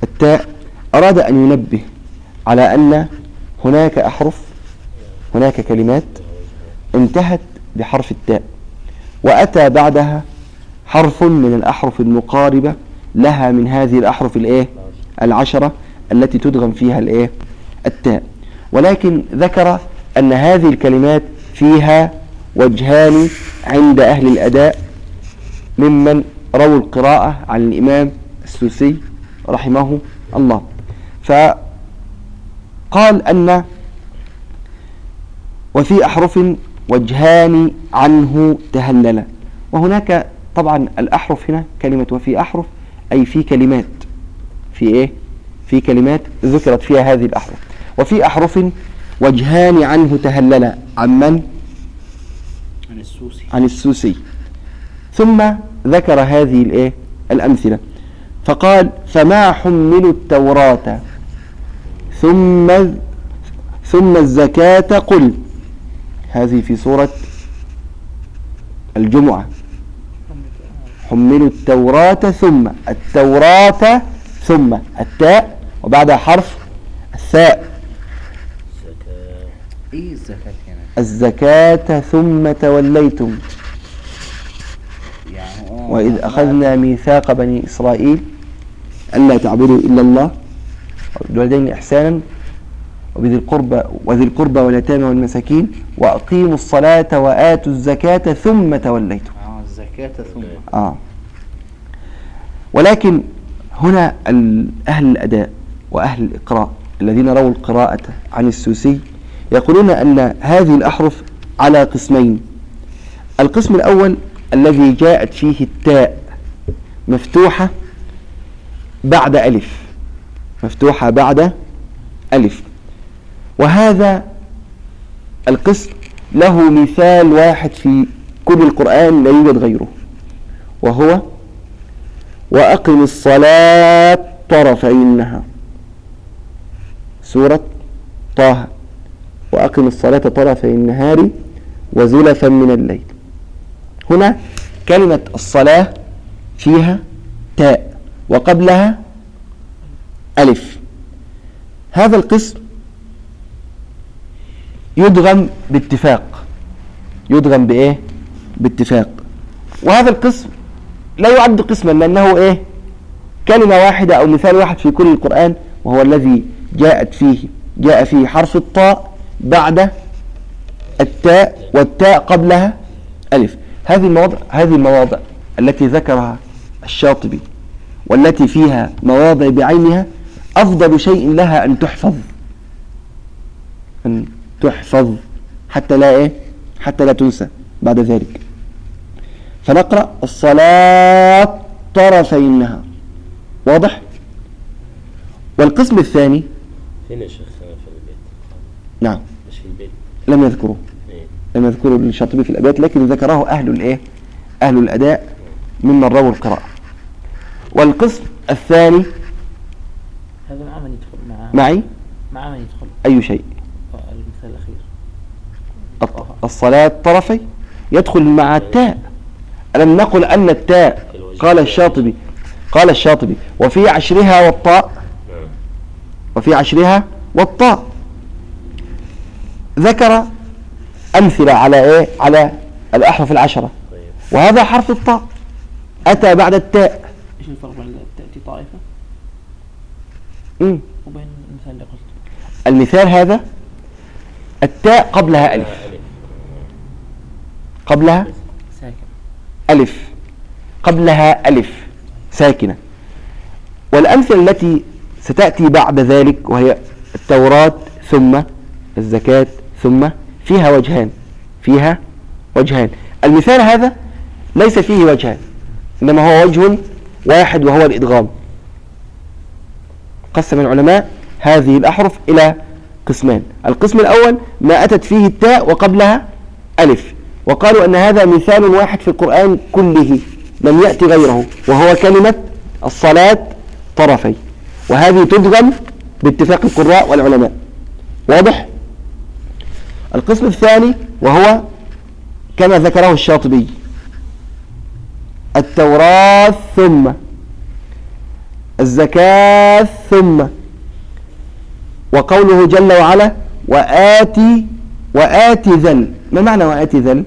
Speaker 1: التاء أراد أن ينبه على أن هناك أحرف هناك كلمات انتهت بحرف التاء وأتى بعدها حرف من الأحرف المقاربة لها من هذه الأحرف الإيه؟ العشرة التي تدغم فيها الإيه؟ التاء. ولكن ذكر أن هذه الكلمات فيها وجهان عند أهل الأداء ممن رووا القراءة عن الإمام السوسي رحمه الله. فقال أن وفي أحرف وجهان عنه تهللا وهناك طبعا الأحرف هنا كلمة وفي أحرف أي في كلمات. في إيه؟ في كلمات ذكرت فيها هذه الأحرف. وفي أحرف وجهان عنه تهللا. عن من؟
Speaker 4: عن السوسي.
Speaker 1: عن السوسي. ثم ذكر هذه الإيه؟ الأمثلة. فقال فما حملوا التوراة؟ ثم ثم الزكاة قل. هذه في سورة الجمعة. حملوا التوراة ثم التوراة ثم التاء وبعدها حرف الثاء.
Speaker 3: زكاة
Speaker 4: الزكاة هنا؟
Speaker 1: الزكاة ثم توليتم.
Speaker 4: يعني
Speaker 1: وإذ أخذنا ميثاق بني إسرائيل ألا تعبدوا إلا الله. وبالوالدين إحسانا. وبذي القربى وذي القربى واليتامى والمساكين. وأقيموا الصلاة وآتوا الزكاة ثم توليتم.
Speaker 4: الزكاة ثم.
Speaker 1: آه. ولكن هنا أهل الأداء وأهل الإقراء الذين رووا القراءة عن السوسي يقولون أن هذه الأحرف على قسمين. القسم الأول الذي جاءت فيه التاء مفتوحة بعد ألف. مفتوحة بعد ألف. وهذا القسم له مثال واحد في كل القرآن لا يوجد غيره. وهو وأقم الصلاة طرفي النهار. سورة طه. وأقم الصلاة طرفي النهار وزلفا من الليل. هنا كلمة الصلاة فيها تاء وقبلها ألف. هذا القسم يدغم باتفاق. يدغم بإيه؟ باتفاق. وهذا القسم لا يعد قسما لأنه إيه؟ كلمة واحدة أو مثال واحد في كل القرآن وهو الذي جاءت فيه جاء فيه حرف الطاء بعد التاء والتاء قبلها ألف. هذه المواضع هذه المواضع التي ذكرها الشاطبي والتي فيها مواضع بعينها أفضل شيء لها أن تحفظ. أن تحفظ حتى لا إيه؟ حتى لا تنسى بعد ذلك. فنقرأ الصلاة طرفي النهار واضح؟ والقسم الثاني؟
Speaker 3: فين يا شيخ في البيت.
Speaker 1: نعم.
Speaker 3: مش في البيت.
Speaker 1: لم يذكروه
Speaker 3: إيه.
Speaker 1: لم يذكروا الشاطبي في الأبيات لكن ذكره أهل الإيه؟ أهل الأداء ممن رووا القراءة. والقسم الثاني؟
Speaker 5: هذا مع من يدخل؟ مع
Speaker 1: معي؟
Speaker 5: مع من يدخل؟
Speaker 1: أي شيء؟
Speaker 5: آه، المثال الأخير.
Speaker 1: الصلاة طرفي يدخل مع التاء. ألم نقل أن التاء قال الشاطبي قال الشاطبي وفي عشرها والطاء وفي عشرها والطاء. ذكر أمثلة على إيه؟ على الأحرف العشرة. وهذا حرف الطاء. أتى بعد التاء.
Speaker 5: إيش الفرق بين تأتي طائفة؟
Speaker 1: مم.
Speaker 5: وبين المثال اللي قلته.
Speaker 1: المثال هذا التاء قبلها ألف. قبلها ألف قبلها ألف ساكنة. والأمثلة التي ستأتي بعد ذلك وهي التوراة ثم الزكاة ثم فيها وجهان فيها وجهان. المثال هذا ليس فيه وجهان إنما هو وجه واحد وهو الإدغام. قسم العلماء هذه الأحرف إلى قسمان. القسم الأول ما أتت فيه التاء وقبلها ألف. وقالوا أن هذا مثال واحد في القرآن كله لم يأتي غيره وهو كلمة الصلاة طرفي. وهذه تدغم باتفاق القراء والعلماء. واضح؟ القسم الثاني وهو كما ذكره الشاطبي. التوراة ثم الزكاة ثم. وقوله جل وعلا وآتي وآتي ذل. ما معنى وآتي ذل؟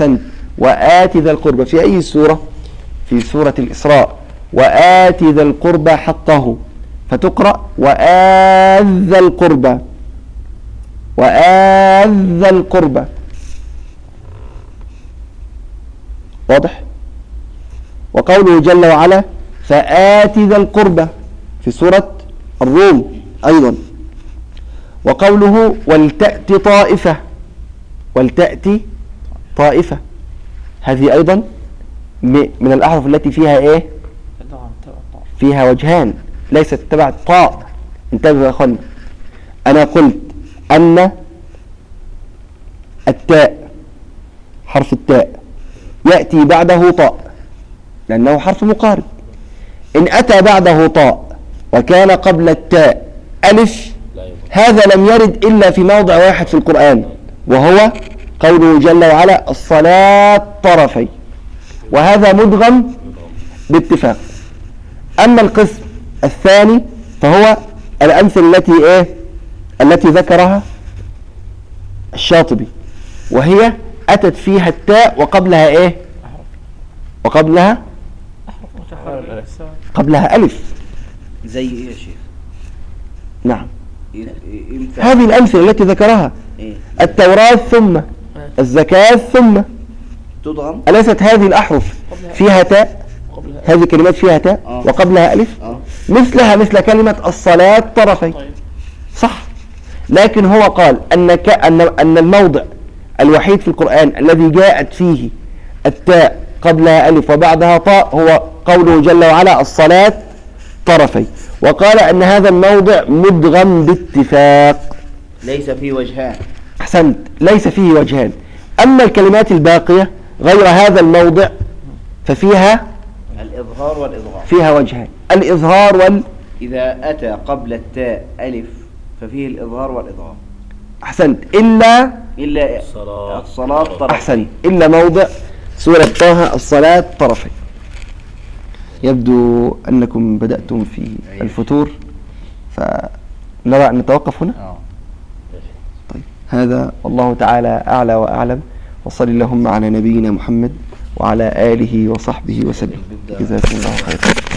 Speaker 1: أحسنت وآتي ذا القربى في أي سورة؟ في سورة الإسراء. وآتي ذا القربى حقه. فتقرأ. وآذ ذا القربى وآذ ذا القربى واضح؟ وقوله جل وعلا فآت ذا القربى في سورة الروم أيضا. وقوله ولتأتي طائفة. ولتأتي طائفة. هذه أيضا من الأحرف التي فيها إيه؟ فيها وجهان ليست تبع الطاء انتبهوا يا أخوانا أنا قلت أن التاء حرف التاء يأتي بعده طاء لأنه حرف مقارب. إن أتى بعده طاء وكان قبل التاء ألف هذا لم يرد إلا في موضع واحد في القرآن وهو قوله جل وعلا الصلاة طرفي. وهذا مدغم باتفاق. أما القسم الثاني فهو الأمثلة التي إيه؟ التي ذكرها الشاطبي. وهي أتت فيها التاء وقبلها إيه؟ وقبلها قبلها ألف.
Speaker 4: زي إيه يا شيخ؟
Speaker 1: نعم.
Speaker 4: إيه- إيه-
Speaker 1: هذه الأمثلة التي ذكرها.
Speaker 4: إيه.
Speaker 1: التوراة ثم. الزكاة ثم
Speaker 4: تضغم
Speaker 1: أليست هذه الأحرف فيها تاء؟ هذه الكلمات فيها تاء؟
Speaker 4: آه.
Speaker 1: وقبلها ألف؟
Speaker 4: آه.
Speaker 1: مثلها مثل كلمة الصلاة طرفي.
Speaker 2: طيب.
Speaker 1: صح. لكن هو قال أن ك... أن أن الموضع الوحيد في القرآن الذي جاءت فيه التاء قبلها ألف وبعدها طاء هو قوله جل وعلا الصلاة طرفي. وقال أن هذا الموضع مدغم باتفاق.
Speaker 4: ليس فيه وجهان.
Speaker 1: أحسنت ليس فيه وجهان. أما الكلمات الباقية غير هذا الموضع ففيها
Speaker 4: الإظهار والإضغام
Speaker 1: فيها وجهان. الإظهار وال
Speaker 4: إذا أتى قبل التاء ألف ففيه الإظهار والإضغام
Speaker 1: أحسنت. إلا
Speaker 4: إلا
Speaker 3: الصلاة.
Speaker 4: الصلاة طرف
Speaker 1: أحسنت إلا موضع سورة طه الصلاة طرفي. يبدو أنكم بدأتم في الفتور فنرى أن نتوقف هنا؟ طيب هذا والله تعالى أعلى وأعلم. وصل اللهم على نبينا محمد وعلى آله وصحبه وسلم. جزاكم الله خيرا.